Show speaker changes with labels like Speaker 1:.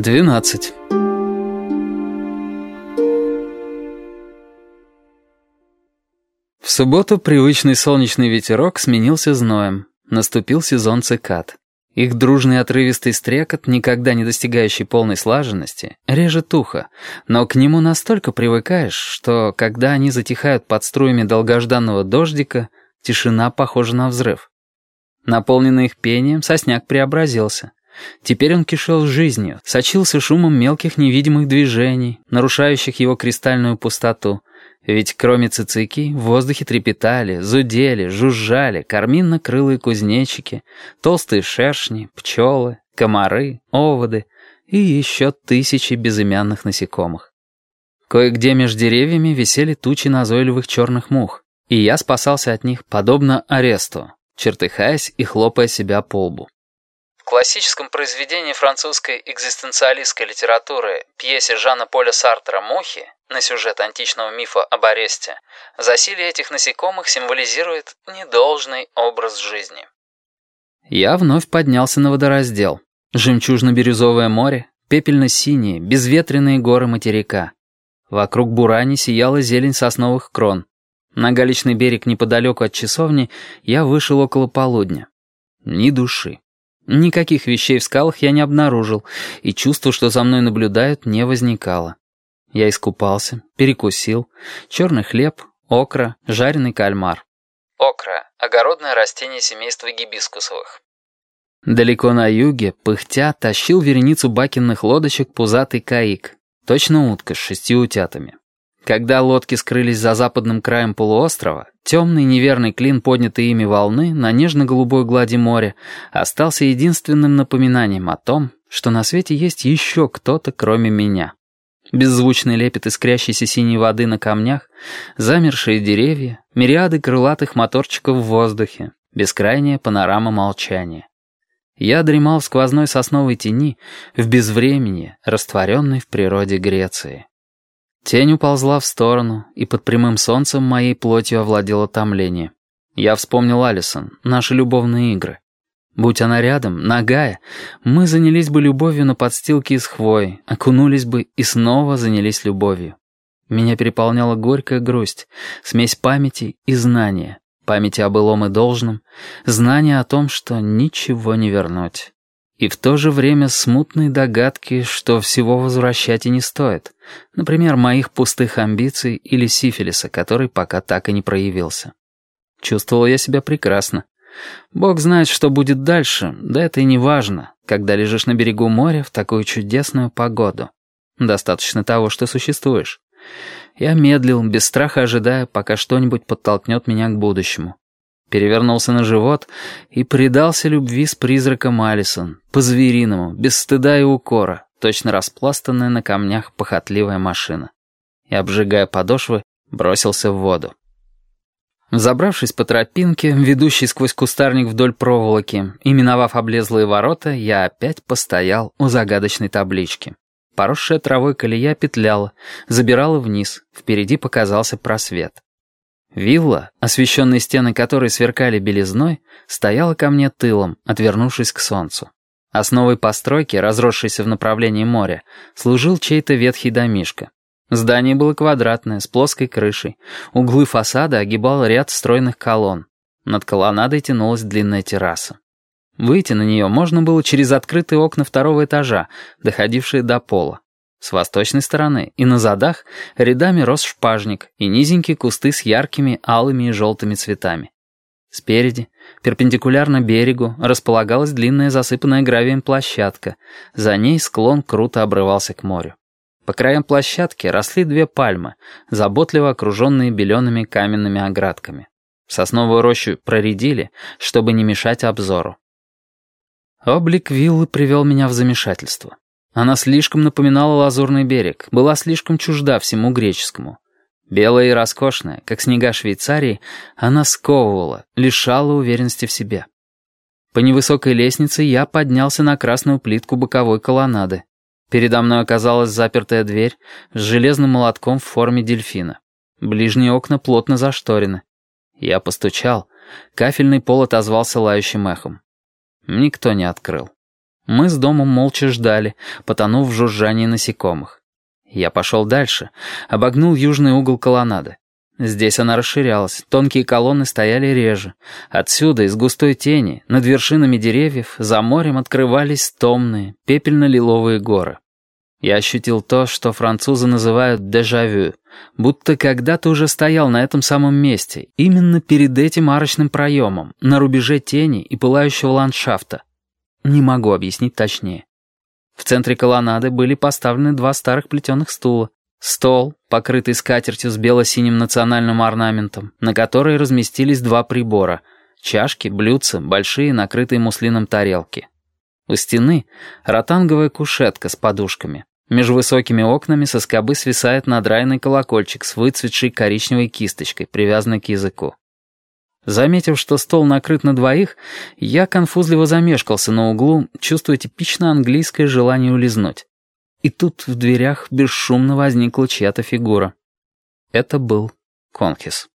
Speaker 1: 12. В субботу привычный солнечный ветерок сменился зноем. Наступил сезон цикад. Их дружный отрывистый стрекот, никогда не достигающий полной слаженности, режет ухо, но к нему настолько привыкаешь, что, когда они затихают под струями долгожданного дождика, тишина похожа на взрыв. Наполненный их пением, сосняк преобразился. Теперь он кишел жизнью, сочился шумом мелких невидимых движений, нарушающих его кристальную пустоту. Ведь кроме цицики в воздухе трепетали, зудели, жужжали карминно-крылые кузнечики, толстые шершни, пчелы, комары, оводы и еще тысячи безымянных насекомых. Кое-где между деревьями висели тучи назойливых черных мух, и я спасался от них, подобно аресту, чертыхаясь и хлопая себя по лбу
Speaker 2: классическом произведении французской экзистенциалистской литературы пьесе Жана Поля Сартера «Мухи» на сюжет античного мифа об аресте, засилие этих насекомых символизирует недолжный образ жизни.
Speaker 1: Я вновь поднялся на водораздел. Жемчужно-бирюзовое море, пепельно-синие, безветренные горы материка. Вокруг бурани сияла зелень сосновых крон. На галечный берег неподалеку от часовни я вышел около полудня. Ни души. Никаких вещей в скалах я не обнаружил, и чувство, что за мной наблюдают, не возникало. Я искупался, перекусил. Черный хлеб, окра, жареный кальмар.
Speaker 2: Окра — огородное растение семейства гибискусовых.
Speaker 1: Далеко на юге, пыхтя, тащил вереницу бакенных лодочек пузатый каик. Точно утка с шестью утятами. Когда лодки скрылись за западным краем полуострова, темный неверный клин поднятой ими волны на нежно-голубой глади моря остался единственным напоминанием о том, что на свете есть еще кто-то, кроме меня. Беззвучный лепет искрящейся синей воды на камнях, замершие деревья, мириады крылатых моторчиков в воздухе, бескрайняя панорама молчания. Я дремал в сквозной сосновой тени, в безвремени, растворенной в природе Греции. Тень уползла в сторону, и под прямым солнцем моей плотью овладело томление. Я вспомнил Алисон, наши любовные игры. Будь она рядом, нагая, мы занялись бы любовью на подстилке из хвои, окунулись бы и снова занялись любовью. Меня переполняла горькая грусть, смесь памяти и знания, памяти о былом и должном, знания о том, что ничего не вернуть. И в то же время смутные догадки, что всего возвращать и не стоит. Например, моих пустых амбиций или сифилиса, который пока так и не проявился. Чувствовал я себя прекрасно. Бог знает, что будет дальше, да это и не важно, когда лежишь на берегу моря в такую чудесную погоду. Достаточно того, что существуешь. Я медлил, без страха ожидая, пока что-нибудь подтолкнет меня к будущему перевернулся на живот и предался любви с призраком Алисон, по-звериному, без стыда и укора, точно распластанная на камнях похотливая машина. И, обжигая подошвы, бросился в воду. Забравшись по тропинке, ведущей сквозь кустарник вдоль проволоки, и миновав облезлые ворота, я опять постоял у загадочной таблички. Поросшая травой колея петляла, забирала вниз, впереди показался просвет. Вилла, освещенные стены которой сверкали белизной, стояла ко мне тылом, отвернувшись к солнцу. Основой постройки, разросшейся в направлении моря, служил чей-то ветхий домишко. Здание было квадратное, с плоской крышей. Углы фасада огибал ряд стройных колонн. Над колоннадой тянулась длинная терраса. Выйти на нее можно было через открытые окна второго этажа, доходившие до пола. С восточной стороны и на задах рядами рос шпажник и низенькие кусты с яркими алыми и желтыми цветами. Спереди, перпендикулярно берегу, располагалась длинная засыпанная гравием площадка. За ней склон круто обрывался к морю. По краям площадки росли две пальмы, заботливо окруженные белеными каменными оградками. Сосновую рощу проредили, чтобы не мешать обзору. Облик виллы привел меня в замешательство. Она слишком напоминала лазурный берег, была слишком чужда всему греческому. Белая и роскошная, как снега Швейцарии, она сковывала, лишала уверенности в себе. По невысокой лестнице я поднялся на красную плитку боковой колоннады. Передо мной оказалась запертая дверь с железным молотком в форме дельфина. Ближние окна плотно зашторены. Я постучал. Кафельный пол отозвался лающим эхом. Никто не открыл. Мы с домом молча ждали, потонув в жужжании насекомых. Я пошел дальше, обогнул южный угол колоннады. Здесь она расширялась, тонкие колонны стояли реже. Отсюда, из густой тени, над вершинами деревьев, за морем открывались томные, пепельно-лиловые горы. Я ощутил то, что французы называют «дежавю», будто когда-то уже стоял на этом самом месте, именно перед этим арочным проемом, на рубеже тени и пылающего ландшафта. Не могу объяснить точнее. В центре колоннады были поставлены два старых плетеных стула, Стол, покрытый скатертью с бело-синим национальным орнаментом, на которой разместились два прибора — чашки, блюдца, большие накрытые муслином тарелки. У стены — ротанговая кушетка с подушками. Между высокими окнами со скобы свисает надрайный колокольчик с выцветшей коричневой кисточкой, привязанной к языку. Заметив, что стол накрыт на двоих, я конфузливо замешкался на углу, чувствуя типично английское желание улизнуть. И тут в дверях бесшумно возникла чья-то фигура. Это был Конхис.